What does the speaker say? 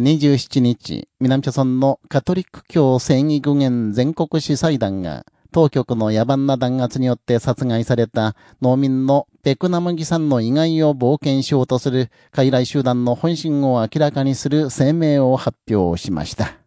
27日、南朝村のカトリック教正義軍現全国司祭団が、当局の野蛮な弾圧によって殺害された農民のベクナムギさんの意外を冒険しようとする傀儡集団の本心を明らかにする声明を発表しました。